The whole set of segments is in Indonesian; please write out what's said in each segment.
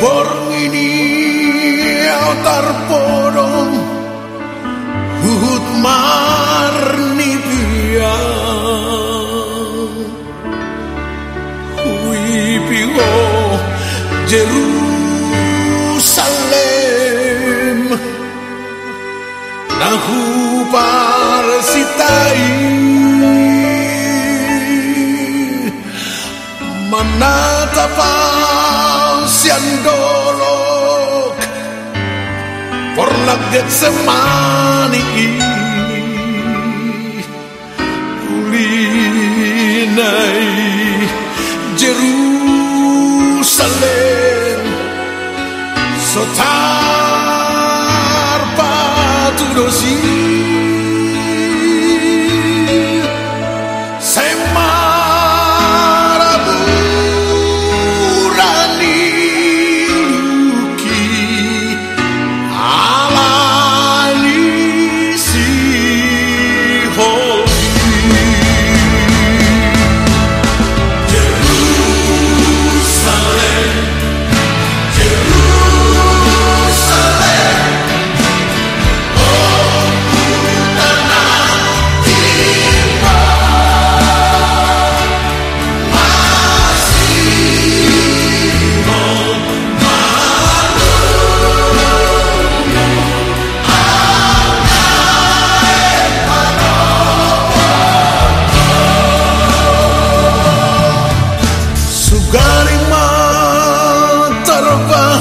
ini tarporong Huhut marni biang Hui piho Jerusalem. Nahu parsitai Manatapa Yandorok for Getsemani Ulinai Jerusalem Sotar Patudosi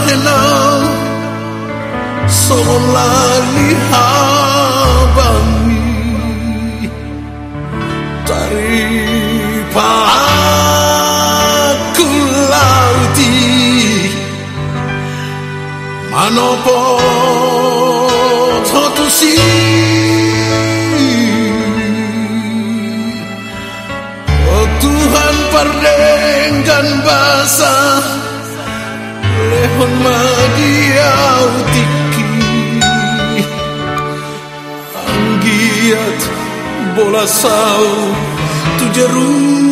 patu dosi solali habami dari paku lauti manopo totusi. Oh Tuhan perdengkan basah bola sau tu Jerusalem